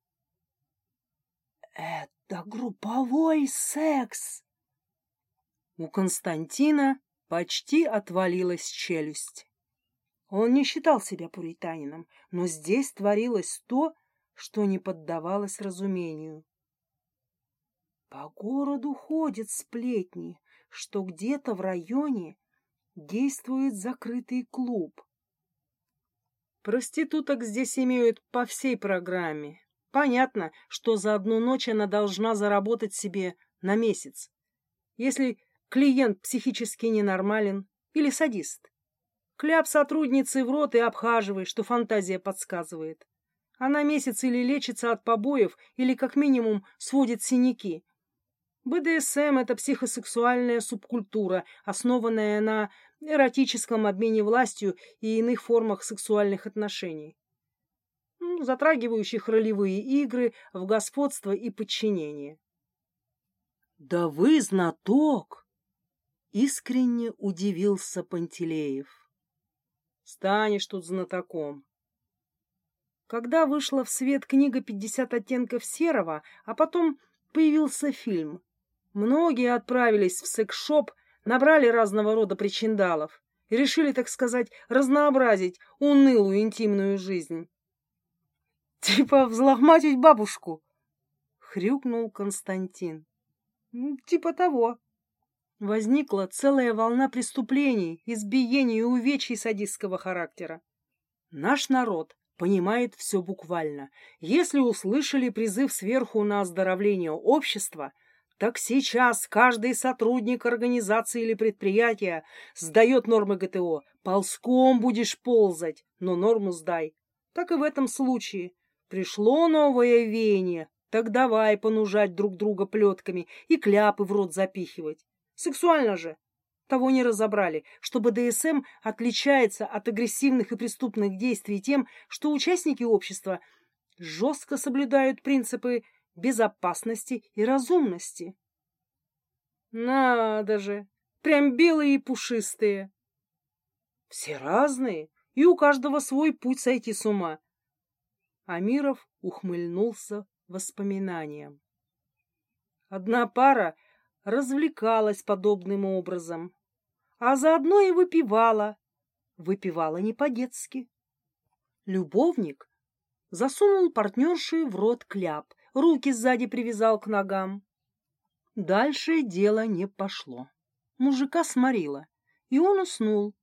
Это групповой секс. У Константина почти отвалилась челюсть. Он не считал себя пуританином, но здесь творилось то, что не поддавалось разумению. По городу ходят сплетни, что где-то в районе действует закрытый клуб. Проституток здесь имеют по всей программе. Понятно, что за одну ночь она должна заработать себе на месяц. Если клиент психически ненормален или садист. Кляп сотрудницы в рот и обхаживай, что фантазия подсказывает. Она месяц или лечится от побоев, или как минимум сводит синяки. БДСМ – это психосексуальная субкультура, основанная на эротическом обмене властью и иных формах сексуальных отношений, затрагивающих ролевые игры в господство и подчинение. «Да вы знаток!» — искренне удивился Пантелеев. Станешь тут знатоком. Когда вышла в свет книга «Пятьдесят оттенков серого», а потом появился фильм, многие отправились в секс-шоп, набрали разного рода причиндалов и решили, так сказать, разнообразить унылую интимную жизнь. «Типа взлохматить бабушку!» — хрюкнул Константин. «Типа того», Возникла целая волна преступлений, избиений и увечий садистского характера. Наш народ понимает все буквально. Если услышали призыв сверху на оздоровление общества, так сейчас каждый сотрудник организации или предприятия сдает нормы ГТО. Ползком будешь ползать, но норму сдай. Так и в этом случае. Пришло новое веяние, так давай понужать друг друга плетками и кляпы в рот запихивать. Сексуально же. Того не разобрали, что БДСМ отличается от агрессивных и преступных действий тем, что участники общества жестко соблюдают принципы безопасности и разумности. Надо же, прям белые и пушистые. Все разные, и у каждого свой путь сойти с ума. Амиров ухмыльнулся воспоминанием. Одна пара развлекалась подобным образом, а заодно и выпивала. Выпивала не по-детски. Любовник засунул партнерши в рот кляп, руки сзади привязал к ногам. Дальше дело не пошло. Мужика сморило, и он уснул.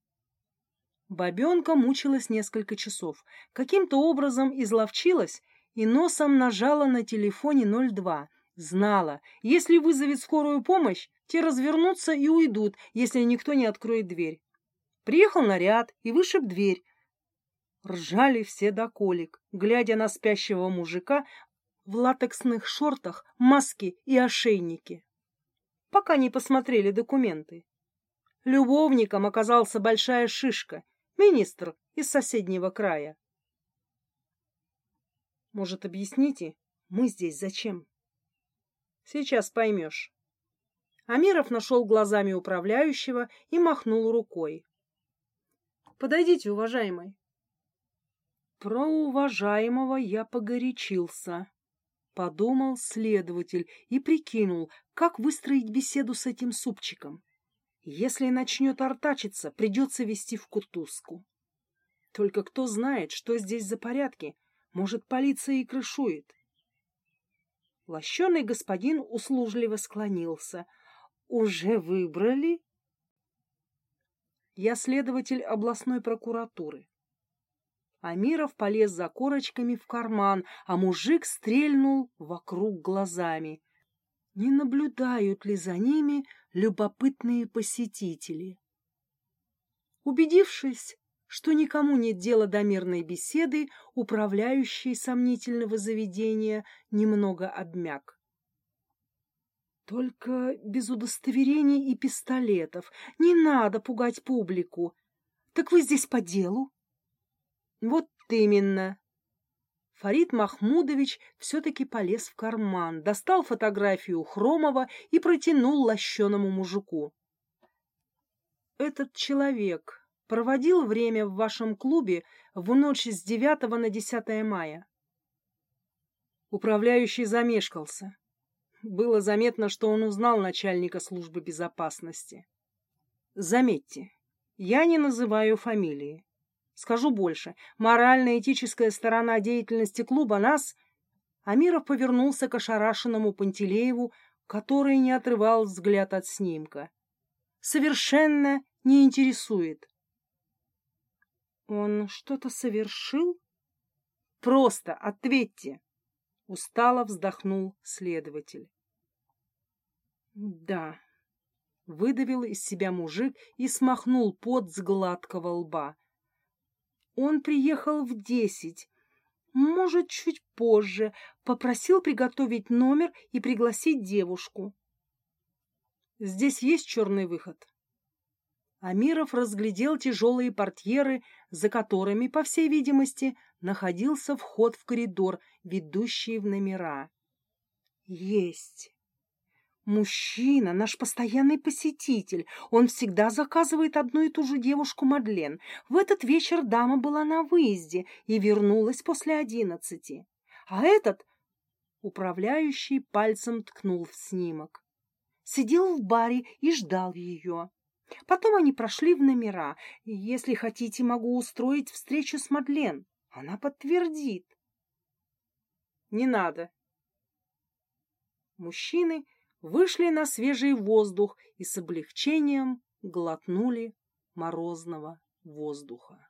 Бабенка мучилась несколько часов. Каким-то образом изловчилась и носом нажала на телефоне 02, Знала, если вызовет скорую помощь, те развернутся и уйдут, если никто не откроет дверь. Приехал наряд и вышиб дверь. Ржали все до колик, глядя на спящего мужика в латексных шортах, маске и ошейнике. Пока не посмотрели документы. Любовником оказался большая шишка, министр из соседнего края. Может, объясните, мы здесь зачем? Сейчас поймешь. Амиров нашел глазами управляющего и махнул рукой. Подойдите, уважаемый. Про уважаемого я погорячился. Подумал следователь и прикинул, как выстроить беседу с этим супчиком. Если начнет артачиться, придется вести в кутузку. Только кто знает, что здесь за порядки. Может, полиция и крышует. Лощеный господин услужливо склонился. «Уже выбрали?» «Я следователь областной прокуратуры». Амиров полез за корочками в карман, а мужик стрельнул вокруг глазами. Не наблюдают ли за ними любопытные посетители? Убедившись, что никому нет дела до мирной беседы, управляющий сомнительного заведения немного обмяк. Только без удостоверений и пистолетов. Не надо пугать публику. Так вы здесь по делу? Вот именно. Фарид Махмудович все-таки полез в карман, достал фотографию Хромова и протянул лощеному мужику. Этот человек проводил время в вашем клубе в ночь с 9 на 10 мая. Управляющий замешкался. Было заметно, что он узнал начальника службы безопасности. Заметьте, я не называю фамилии. Скажу больше, морально-этическая сторона деятельности клуба нас... Амиров повернулся к ошарашенному Пантелееву, который не отрывал взгляд от снимка. Совершенно не интересует. Он что-то совершил? Просто ответьте. Устало вздохнул следователь. Да. Выдавил из себя мужик и смахнул пот с гладкого лба. Он приехал в десять, может, чуть позже, попросил приготовить номер и пригласить девушку. Здесь есть черный выход? Амиров разглядел тяжелые портьеры, за которыми, по всей видимости, находился вход в коридор, ведущий в номера. Есть. Мужчина, наш постоянный посетитель. Он всегда заказывает одну и ту же девушку Мадлен. В этот вечер дама была на выезде и вернулась после одиннадцати. А этот... Управляющий пальцем ткнул в снимок. Сидел в баре и ждал ее. Потом они прошли в номера. Если хотите, могу устроить встречу с Мадлен. Она подтвердит. Не надо. Мужчины вышли на свежий воздух и с облегчением глотнули морозного воздуха.